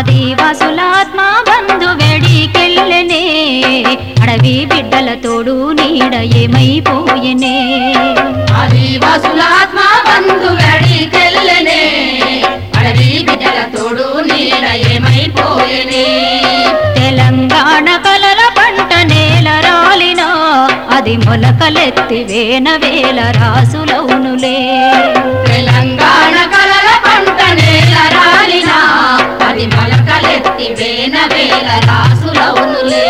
ఆదివాసులాత్మ బంధు వెడికెళ్ళనే అడవి బిడ్డల తోడు నీడ ఏమైపోయనే. ఆదివాసులాత్మ బంధు వెడికెళ్ళనే అడవి బిడ్డల తోడు నీడ ఏమైపోయనే. తెలంగాణ కలల పంట నేల రాలిన అది మొలకలెత్తి వేన వేల రాసులవునులే. తెలంగాణ మొలకలెత్తి వేన వేల రాసులవునులే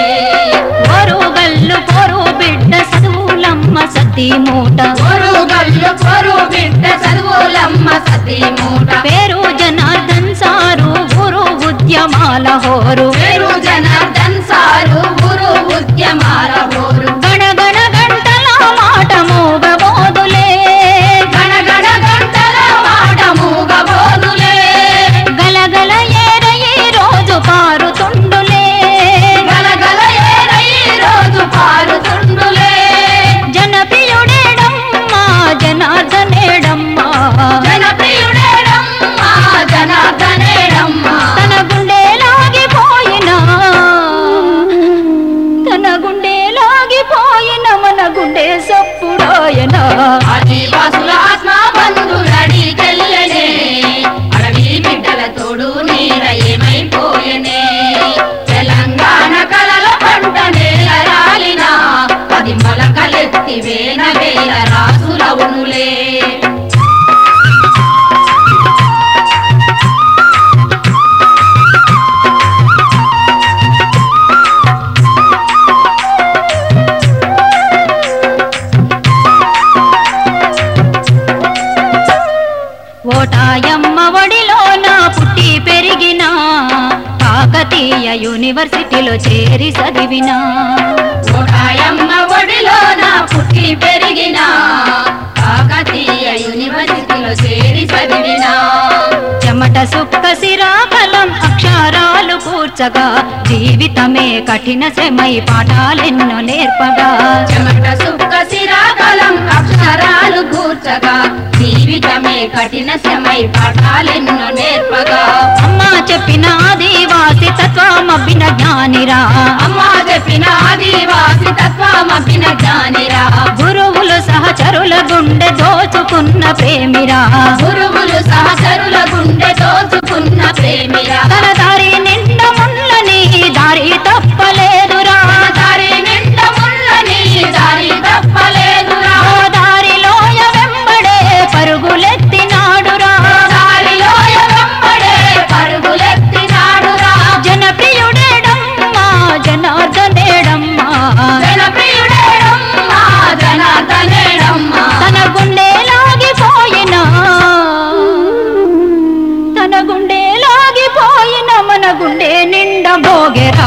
పొరుగల్లు పొరు బిడ్డ చదువులమ్మ సతీ మూట. పొరుగల్లు పొరు బిడ్డ చదువులమ్మ సతీ మూట. పేరు జనార్దన్ సారు ఊరు ఉద్యమాల హోరు. పేరు అది మలకలెత్తి వేన వేల రాసులవునులే ఓటాయమ్మ నా పుట్టి పెరిగిన కాకతీయ యూనివర్సిటీలో చేరి చదివినా. ఓటాయమ్మ నా పుట్టి పెరిగిన. కాకతీయ యూనివర్సిటీలో చేరి చదివిన. చెమట సుక్క సిరాకలం అక్షరాలు కూర్చగా. జీవితమే కఠిన శ్రమై పాఠాలెన్నో నేర్పగా. చెమట సుక్క సిరాకలం అక్షరాలు కూర్చగా. జీవితమే కఠిన శ్రమై పాఠాలెన్నో నేర్పగా. అమ్మ చెప్పిన ఆదివాసి తత్వమభిన జ్ఞానిరా. అమ్మా చెప్పిన ఆదివాసి తత్వమభిన జ్ఞానిరా. గురువులు సహచరుల గుండె దోచుకున్న ప్రేమిరా. గురువులు సహచరుల గుండె దోచుకున్న ప్రేమిరా. తన దారి నిండ ముళ్ళని దారి తప్పలేదురా. దారి నిండ ముళ్ళని దారి నిండ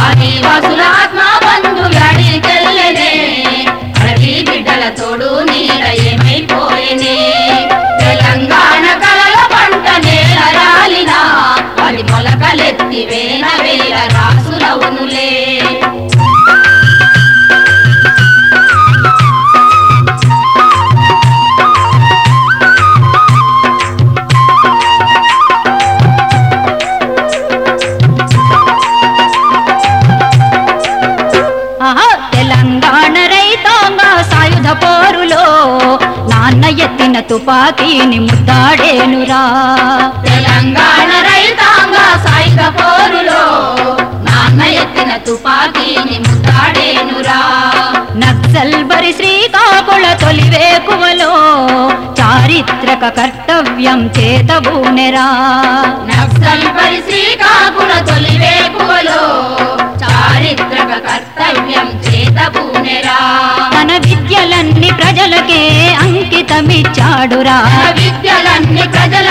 ఆదివాసుల ఆత్మ బంధులడికెళ్ళనే అడవి బిడ్డల తోడు తుపాకీని ముద్దాడేనురా. తెలంగాణ రైతాంగ సాయుధ పోరులో నాన్న ఎత్తిన తుపాకీని ముద్దాడేనురా. నక్సల్ బరి శ్రీకాకుళ తొలి వేకువలో చారిత్రక కర్తవ్యం చేతబూనెరా. నక్సల్ పరి శ్రీకాకుళ తొలి వేకువలో చారిత్రక కర్తవ్యం చేతబూనెరా. తన విద్యలన్నీ ప్రజలకే అంకితమిచ్చాడురా తన విద్యలన్నీ ప్రజల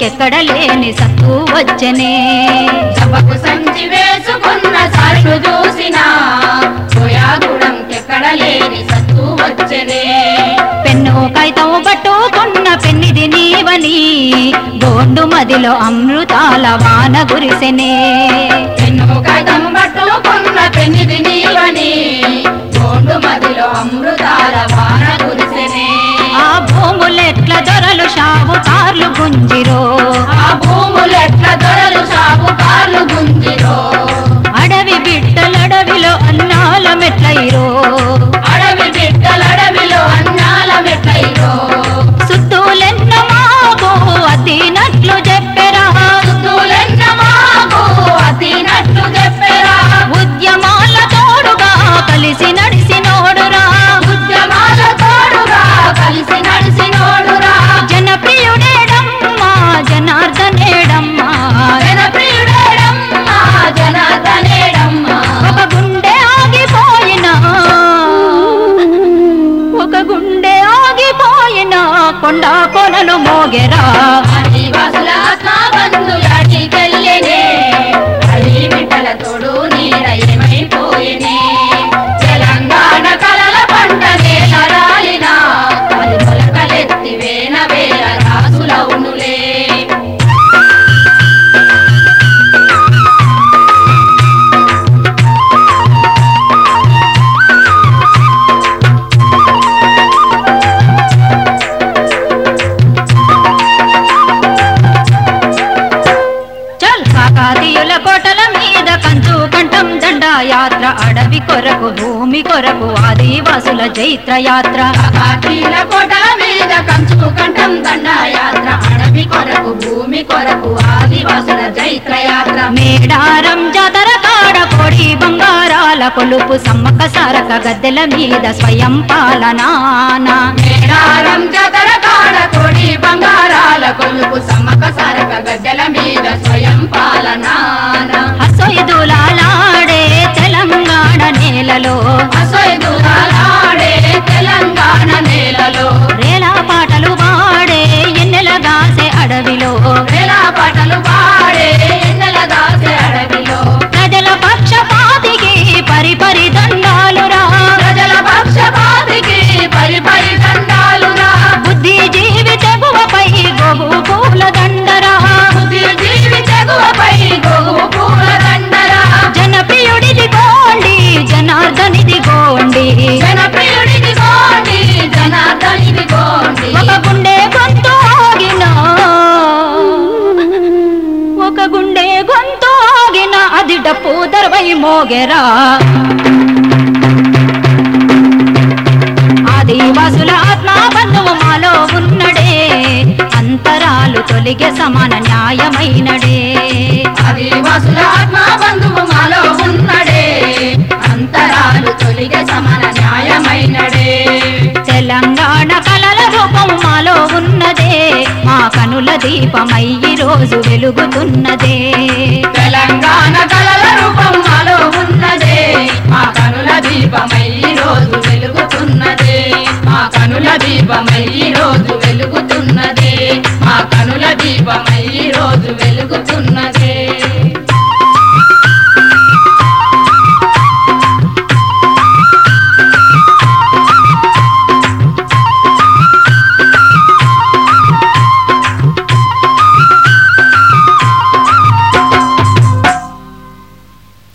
కోయాబుడెంకెక్కడ లేని సత్తు వచ్చనే. సభకు సంచి వేసుకున్న సారును చూసినా సోయాగూడెం ఎక్కడ లేని సత్తు వచ్చనే. పెన్ను కైతం పట్టుకున్న పెన్నిది నీవని గోండు మదిలో అమృతాల వాన గురిసెనే. పెన్ను కాగితం పట్టుకున్న పెన్నిది నీవని గోండు మదిలో అమృతాల వాన భూములెట్ల దొరలు షావుకార్లు గుంజిరో. భూములెట్ల దొరలు సాగుకార్లు గుంజిరో. అడవి బిడ్డలడవిలో అన్నాల కొనలు మోగెరా ఆదివాసుల ఆత్మబంధు యాటికెళ్ళెనే అడవి బిడ్డల తోడు నీడ కొరకు భూమి కొరకు ఆదివాసుల జైత్ర యాత్ర కాకీల కోట మీద కంచు కంఠం దండ యాత్ర అడవి కొరకు భూమి కొరకు ఆదివాసుల మేడారం జాతర కాడ కోడి బంగారాల కొలుపు సమ్మక సారక గద్దెల మీద స్వయం పాలనానా. Asa దర్వై ఆదివాసుల ఆత్మ బంధువు మాలో ఉన్నడే. అంతరాలు తొలిగే సమాన న్యాయమైనడే. ఆదివాసుల ఆత్మ బంధువు మాలో ఉన్నడే. అంతరాలు తొలిగే సమాన న్యాయమైనడే. తెలంగాణ కలల రూపం మాలో ఉన్నదే. మా కనుల దీపమై ఈ రోజు వెలుగుతున్నదే. తెలంగాణ దీపమై ఈ రోజు వెలుగుతున్నదే. మా కనుల దీపమై ఈ రోజు వెలుగు